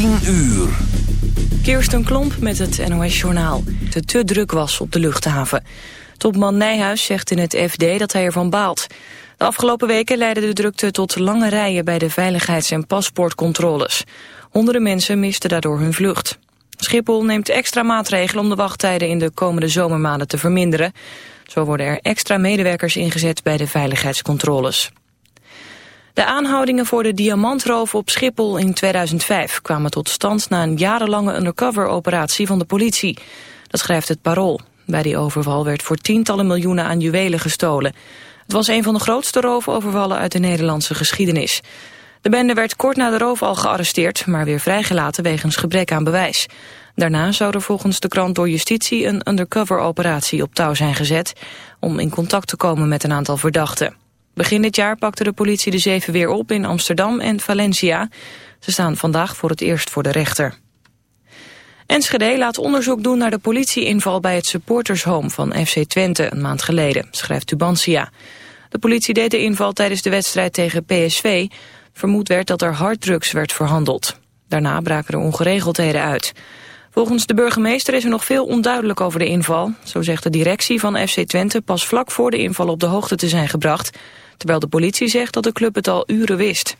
10 uur. Kirsten Klomp met het NOS-journaal. Het te druk was op de luchthaven. Topman Nijhuis zegt in het FD dat hij ervan baalt. De afgelopen weken leidde de drukte tot lange rijen bij de veiligheids- en paspoortcontroles. Honderden mensen misten daardoor hun vlucht. Schiphol neemt extra maatregelen om de wachttijden in de komende zomermaanden te verminderen. Zo worden er extra medewerkers ingezet bij de veiligheidscontroles. De aanhoudingen voor de diamantroof op Schiphol in 2005 kwamen tot stand na een jarenlange undercover-operatie van de politie. Dat schrijft het Parool. Bij die overval werd voor tientallen miljoenen aan juwelen gestolen. Het was een van de grootste roofovervallen uit de Nederlandse geschiedenis. De bende werd kort na de roof al gearresteerd, maar weer vrijgelaten wegens gebrek aan bewijs. Daarna zou er volgens de krant door justitie een undercover-operatie op touw zijn gezet... om in contact te komen met een aantal verdachten. Begin dit jaar pakte de politie de zeven weer op in Amsterdam en Valencia. Ze staan vandaag voor het eerst voor de rechter. Enschede laat onderzoek doen naar de politieinval bij het supportershome van FC Twente een maand geleden, schrijft Tubantia. De politie deed de inval tijdens de wedstrijd tegen PSV. Vermoed werd dat er harddrugs werd verhandeld. Daarna braken er ongeregeldheden uit. Volgens de burgemeester is er nog veel onduidelijk over de inval. Zo zegt de directie van FC Twente pas vlak voor de inval op de hoogte te zijn gebracht terwijl de politie zegt dat de club het al uren wist.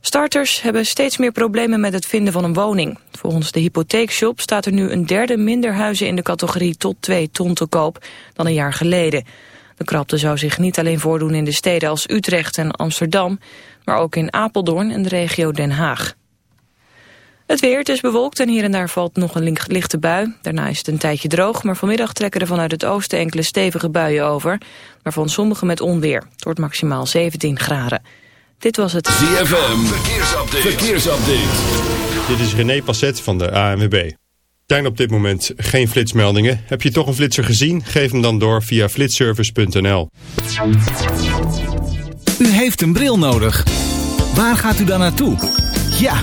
Starters hebben steeds meer problemen met het vinden van een woning. Volgens de hypotheekshop staat er nu een derde minder huizen in de categorie tot 2 ton te koop dan een jaar geleden. De krapte zou zich niet alleen voordoen in de steden als Utrecht en Amsterdam, maar ook in Apeldoorn en de regio Den Haag. Het weer, het is bewolkt en hier en daar valt nog een lichte bui. Daarna is het een tijdje droog, maar vanmiddag trekken er vanuit het oosten enkele stevige buien over. Waarvan sommige met onweer. Het wordt maximaal 17 graden. Dit was het ZFM, verkeersupdate. verkeersupdate. Dit is René Passet van de ANWB. Er zijn op dit moment geen flitsmeldingen. Heb je toch een flitser gezien? Geef hem dan door via flitservice.nl. U heeft een bril nodig. Waar gaat u dan naartoe? Ja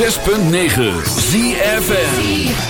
106.9 ZFN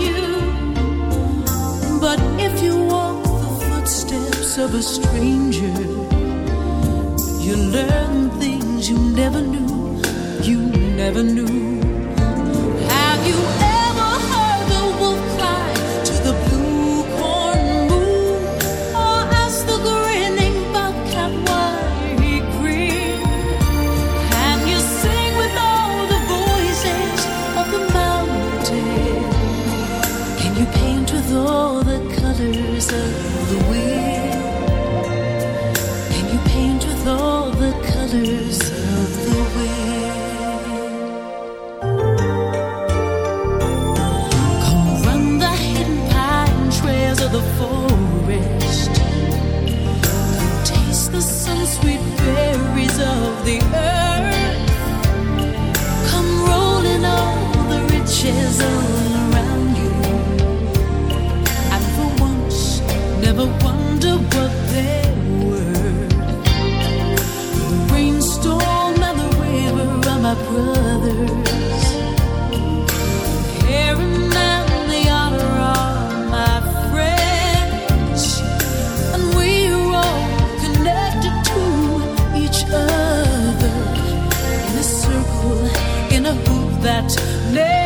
you. But if you walk the footsteps of a stranger, you learn things you never knew, you never knew. that.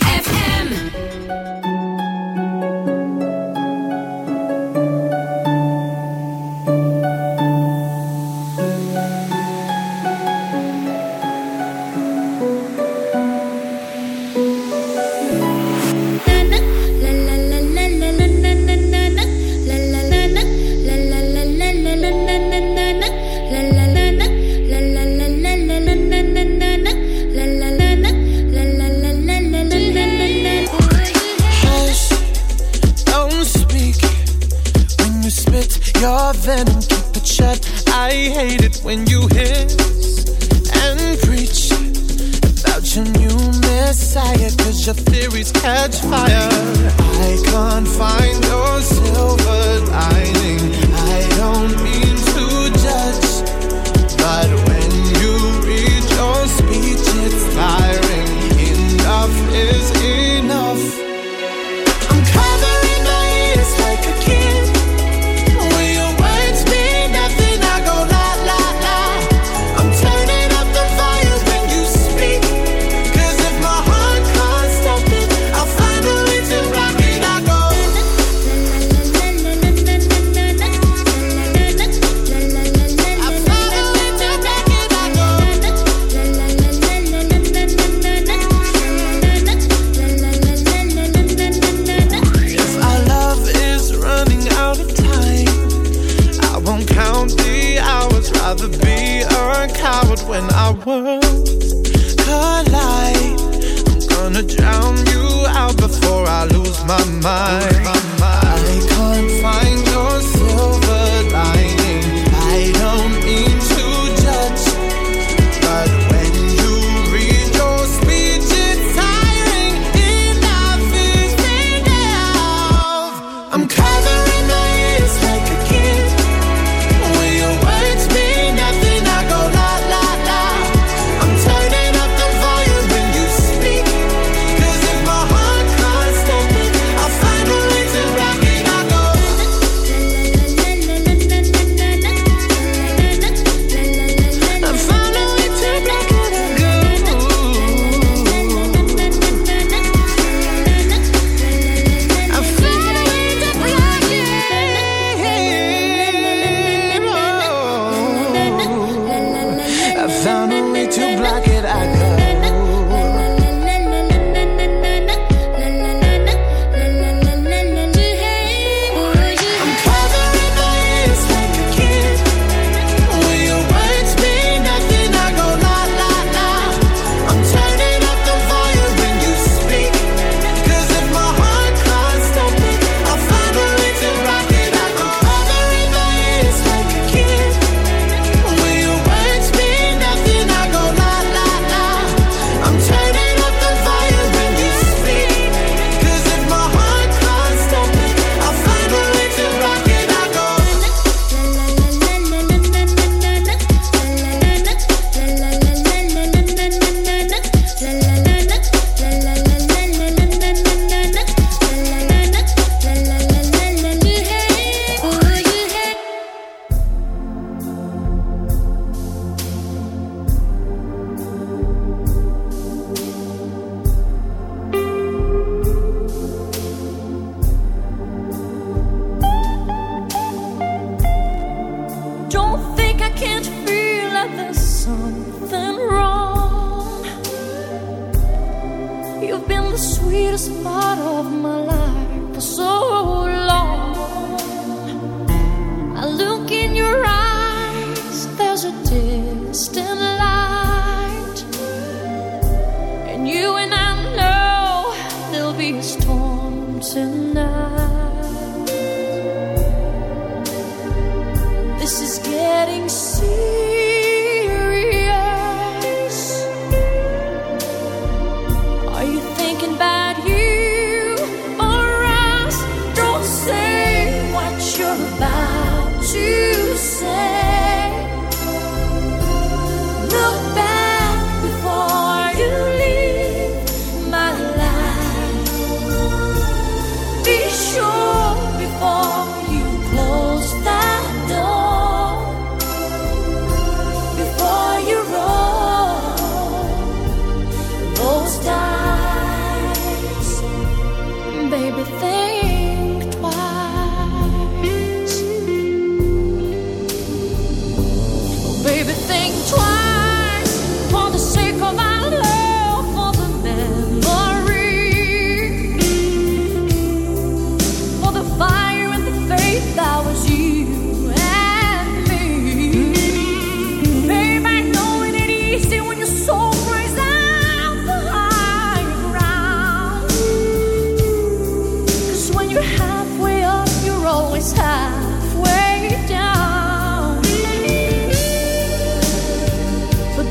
part of my life.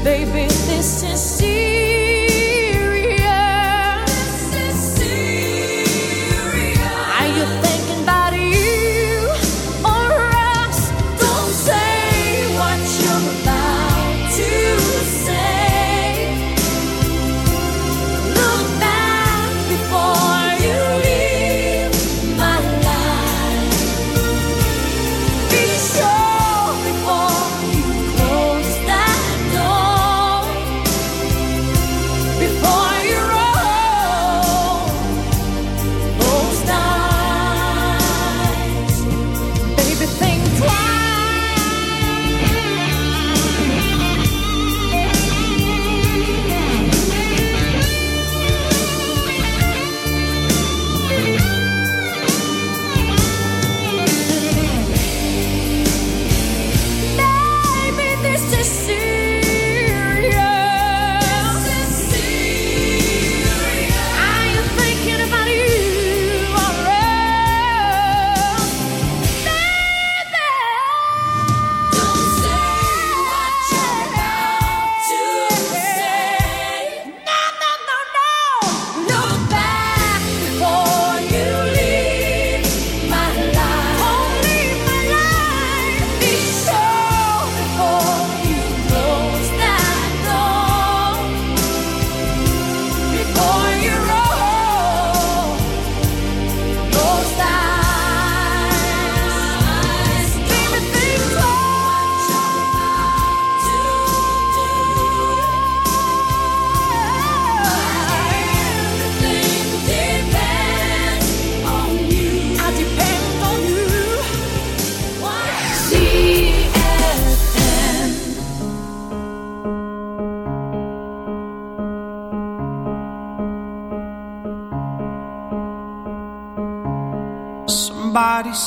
Baby, this is.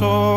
corazón.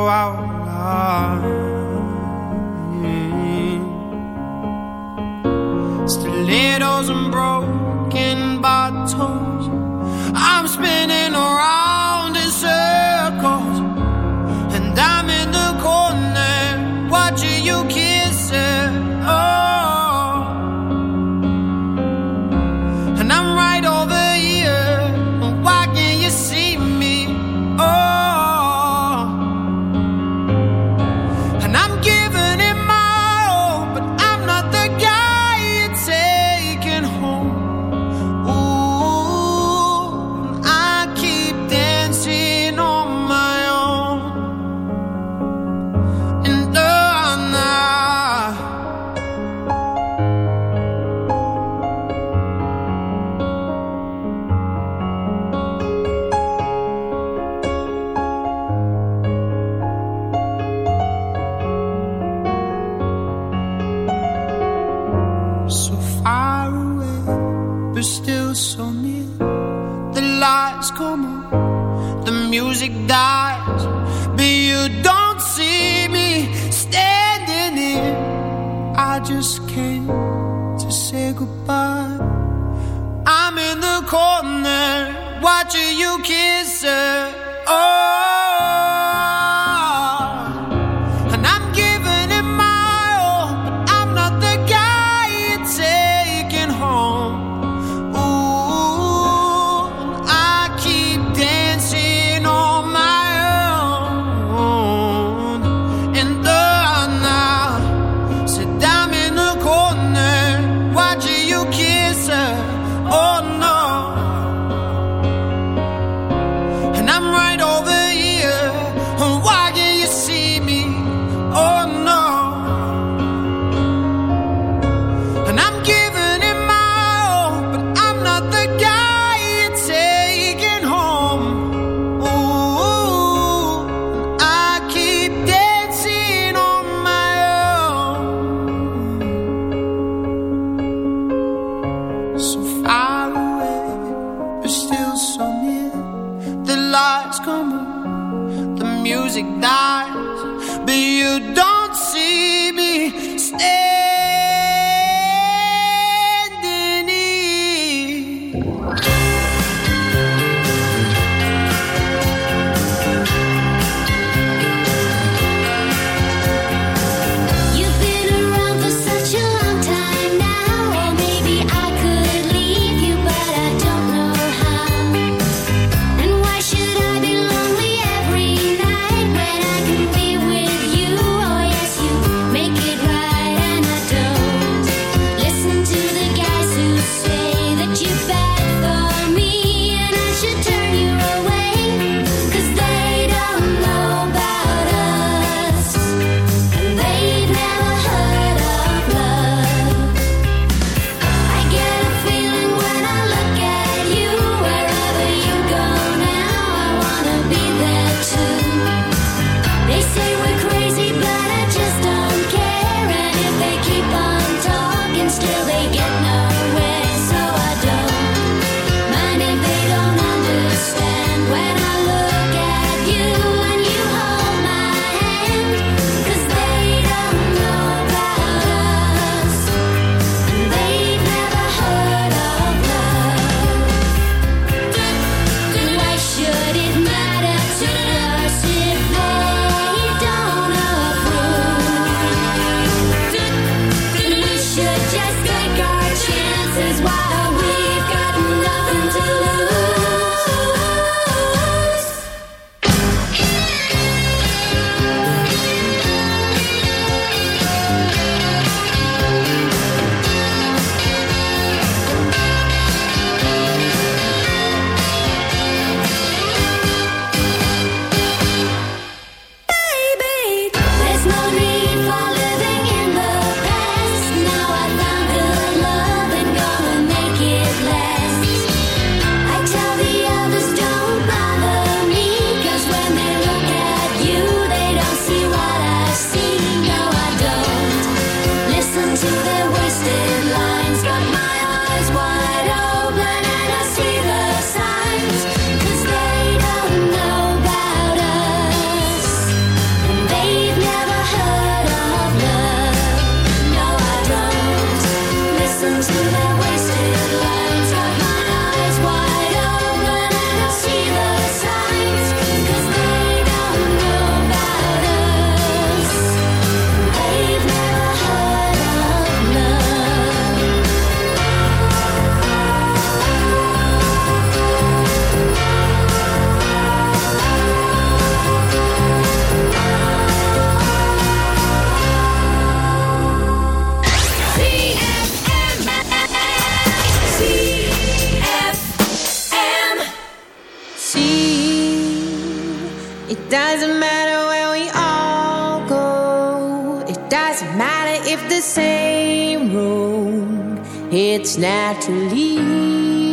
Doesn't matter if the same road. It's naturally.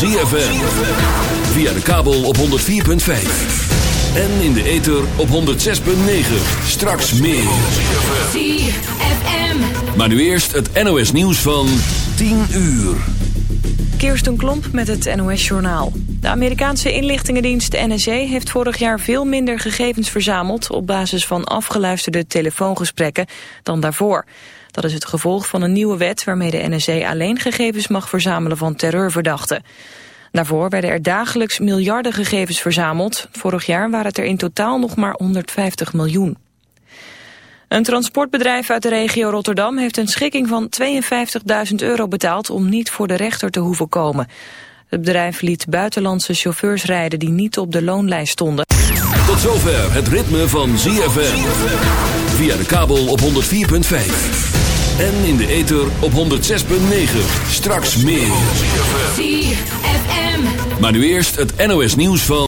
ZFM. Via de kabel op 104.5. En in de ether op 106.9. Straks meer. ZFM. Maar nu eerst het NOS nieuws van 10 uur. Kirsten Klomp met het NOS-journaal. De Amerikaanse inlichtingendienst NSA heeft vorig jaar veel minder gegevens verzameld... op basis van afgeluisterde telefoongesprekken dan daarvoor. Dat is het gevolg van een nieuwe wet waarmee de NRC alleen gegevens mag verzamelen van terreurverdachten. Daarvoor werden er dagelijks miljarden gegevens verzameld. Vorig jaar waren het er in totaal nog maar 150 miljoen. Een transportbedrijf uit de regio Rotterdam heeft een schikking van 52.000 euro betaald om niet voor de rechter te hoeven komen. Het bedrijf liet buitenlandse chauffeurs rijden die niet op de loonlijst stonden. Tot zover het ritme van ZFM. Via de kabel op 104.5. En in de ether op 106.9. Straks meer. Maar nu eerst het NOS nieuws van...